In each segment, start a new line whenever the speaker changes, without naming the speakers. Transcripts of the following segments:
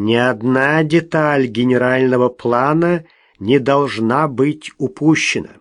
Ни одна деталь генерального плана не должна быть упущена.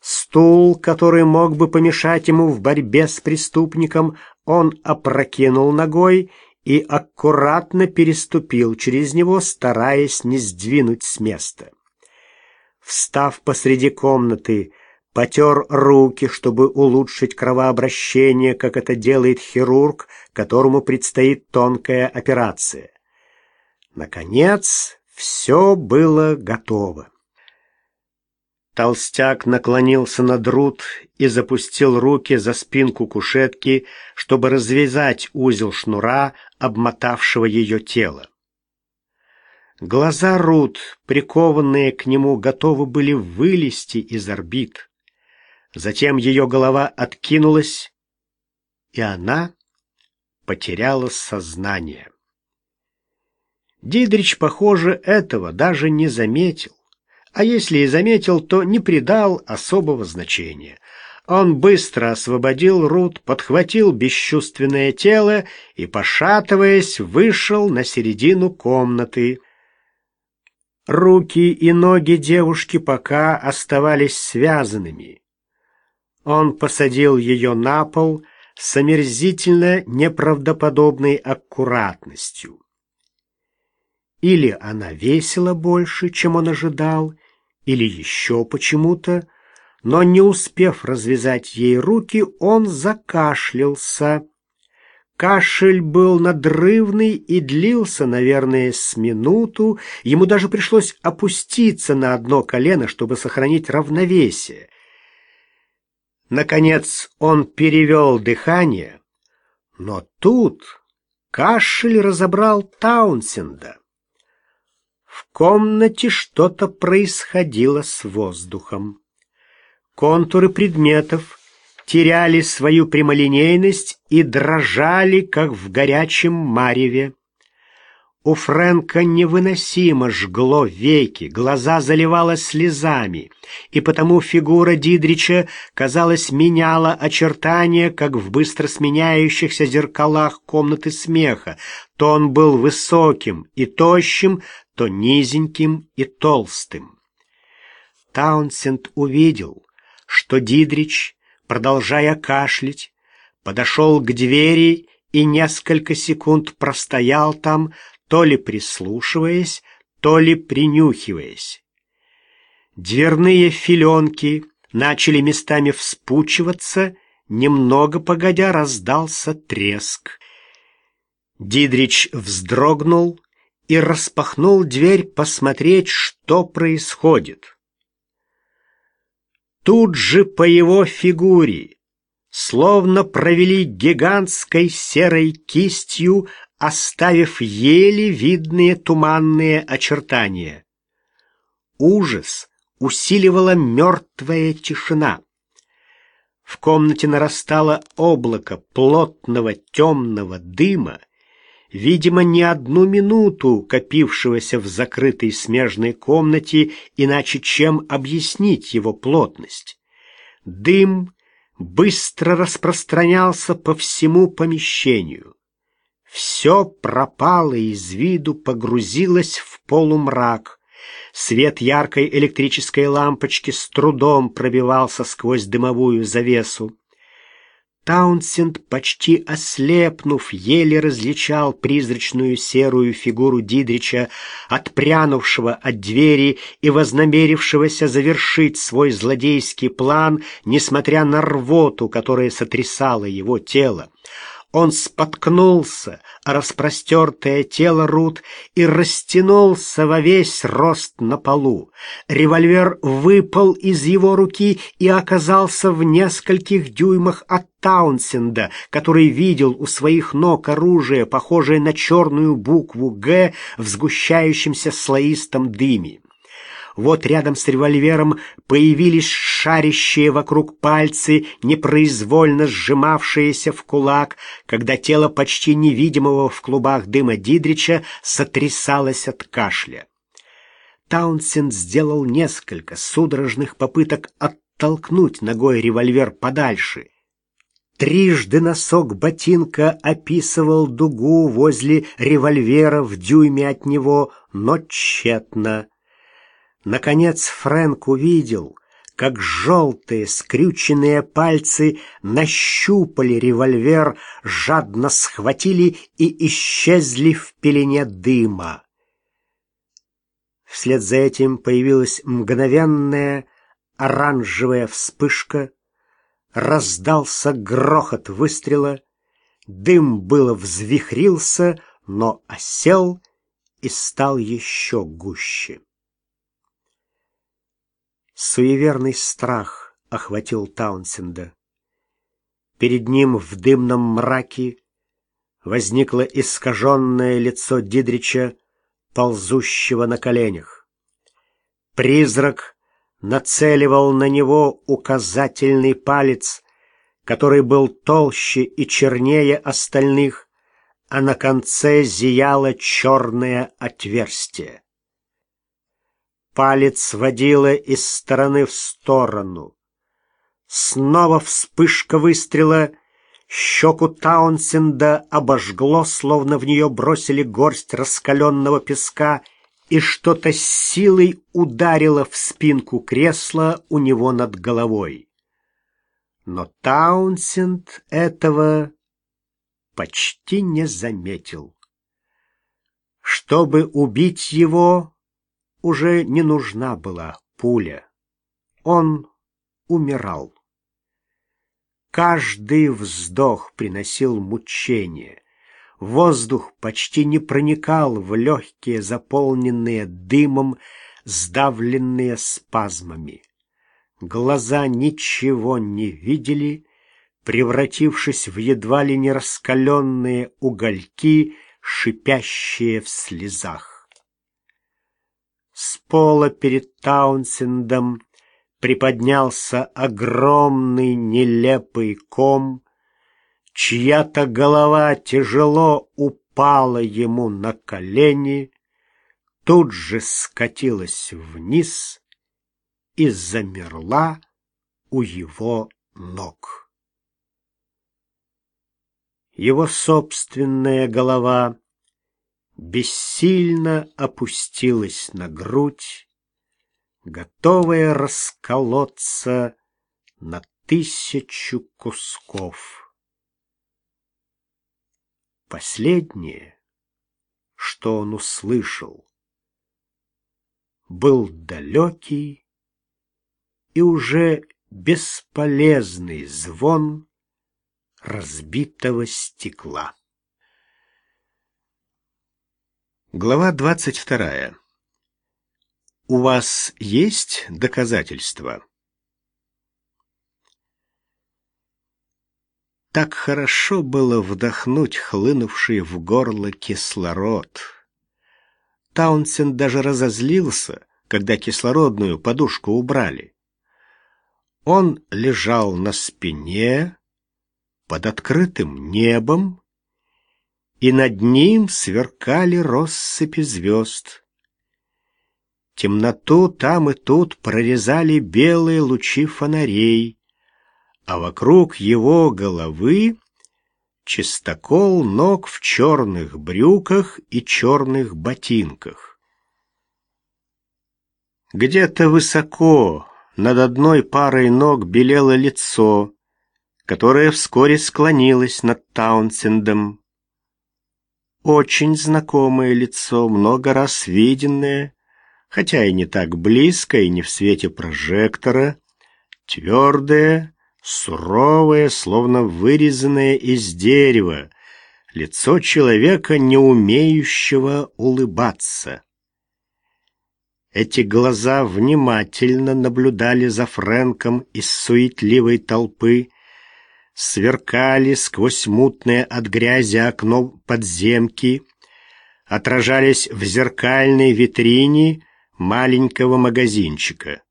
Стул, который мог бы помешать ему в борьбе с преступником, он опрокинул ногой и аккуратно переступил через него, стараясь не сдвинуть с места. Встав посреди комнаты, потер руки, чтобы улучшить кровообращение, как это делает хирург, которому предстоит тонкая операция. Наконец, все было готово. Толстяк наклонился над Рут и запустил руки за спинку кушетки, чтобы развязать узел шнура, обмотавшего ее тело. Глаза Рут, прикованные к нему, готовы были вылезти из орбит. Затем ее голова откинулась, и она потеряла сознание. Дидрич, похоже, этого даже не заметил а если и заметил, то не придал особого значения. Он быстро освободил Рут, подхватил бесчувственное тело и, пошатываясь, вышел на середину комнаты. Руки и ноги девушки пока оставались связанными. Он посадил ее на пол с омерзительно неправдоподобной аккуратностью. Или она весила больше, чем он ожидал, или еще почему-то, но не успев развязать ей руки, он закашлялся. Кашель был надрывный и длился, наверное, с минуту. Ему даже пришлось опуститься на одно колено, чтобы сохранить равновесие. Наконец он перевел дыхание, но тут кашель разобрал Таунсенда. В комнате что-то происходило с воздухом. Контуры предметов теряли свою прямолинейность и дрожали, как в горячем мареве. У Фрэнка невыносимо жгло веки, глаза заливало слезами, и потому фигура Дидрича, казалось, меняла очертания, как в быстро сменяющихся зеркалах комнаты смеха. То он был высоким и тощим, то низеньким и толстым. Таунсенд увидел, что Дидрич, продолжая кашлять, подошел к двери и несколько секунд простоял там, то ли прислушиваясь, то ли принюхиваясь. Дверные филенки начали местами вспучиваться, немного погодя раздался треск. Дидрич вздрогнул и распахнул дверь посмотреть, что происходит. Тут же по его фигуре, словно провели гигантской серой кистью, оставив еле видные туманные очертания. Ужас усиливала мертвая тишина. В комнате нарастало облако плотного темного дыма, видимо, не одну минуту копившегося в закрытой смежной комнате, иначе чем объяснить его плотность. Дым быстро распространялся по всему помещению. Все пропало из виду, погрузилось в полумрак. Свет яркой электрической лампочки с трудом пробивался сквозь дымовую завесу. Таунсенд, почти ослепнув, еле различал призрачную серую фигуру Дидрича, отпрянувшего от двери и вознамерившегося завершить свой злодейский план, несмотря на рвоту, которая сотрясала его тело. Он споткнулся о распростертое тело Рут и растянулся во весь рост на полу. Револьвер выпал из его руки и оказался в нескольких дюймах от Таунсенда, который видел у своих ног оружие, похожее на черную букву «Г» в сгущающемся слоистом дыме. Вот рядом с револьвером появились шарящие вокруг пальцы, непроизвольно сжимавшиеся в кулак, когда тело почти невидимого в клубах дыма Дидрича сотрясалось от кашля. Таунсенд сделал несколько судорожных попыток оттолкнуть ногой револьвер подальше. Трижды носок ботинка описывал дугу возле револьвера в дюйме от него, но тщетно. Наконец Фрэнк увидел, как желтые скрюченные пальцы нащупали револьвер, жадно схватили и исчезли в пелене дыма. Вслед за этим появилась мгновенная оранжевая вспышка, раздался грохот выстрела, дым было взвихрился, но осел и стал еще гуще. Суеверный страх охватил Таунсенда. Перед ним в дымном мраке возникло искаженное лицо Дидрича, ползущего на коленях. Призрак нацеливал на него указательный палец, который был толще и чернее остальных, а на конце зияло черное отверстие. Палец водила из стороны в сторону. Снова вспышка выстрела, щеку Таунсенда обожгло, словно в нее бросили горсть раскаленного песка, и что-то с силой ударило в спинку кресла у него над головой. Но Таунсенд этого почти не заметил. Чтобы убить его, уже не нужна была пуля. Он умирал. Каждый вздох приносил мучение. Воздух почти не проникал в легкие, заполненные дымом, сдавленные спазмами. Глаза ничего не видели, превратившись в едва ли не раскаленные угольки, шипящие в слезах. С пола перед Таунсендом приподнялся огромный нелепый ком, чья-то голова тяжело упала ему на колени, тут же скатилась вниз и замерла у его ног. Его собственная голова бессильно опустилась на грудь, готовая расколоться на тысячу кусков. Последнее, что он услышал, был далекий и уже бесполезный звон разбитого стекла. Глава 22. У вас есть доказательства? Так хорошо было вдохнуть хлынувший в горло кислород. Таунсен даже разозлился, когда кислородную подушку убрали. Он лежал на спине под открытым небом, и над ним сверкали россыпи звезд. Темноту там и тут прорезали белые лучи фонарей, а вокруг его головы чистокол ног в черных брюках и черных ботинках. Где-то высоко над одной парой ног белело лицо, которое вскоре склонилось над Таунсендом. Очень знакомое лицо, много раз виденное, хотя и не так близко, и не в свете прожектора, твердое, суровое, словно вырезанное из дерева, лицо человека, не умеющего улыбаться. Эти глаза внимательно наблюдали за Фрэнком из суетливой толпы, сверкали сквозь мутное от грязи окно подземки, отражались в зеркальной витрине маленького магазинчика.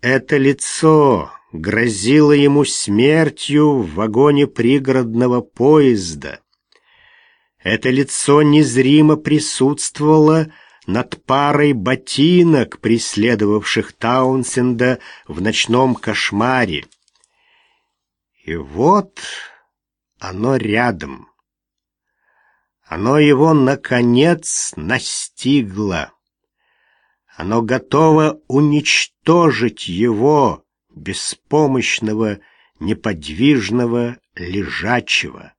Это лицо грозило ему смертью в вагоне пригородного поезда. Это лицо незримо присутствовало над парой ботинок, преследовавших Таунсенда в ночном кошмаре. И вот оно рядом. Оно его, наконец, настигло. Оно готово уничтожить его, беспомощного, неподвижного, лежачего.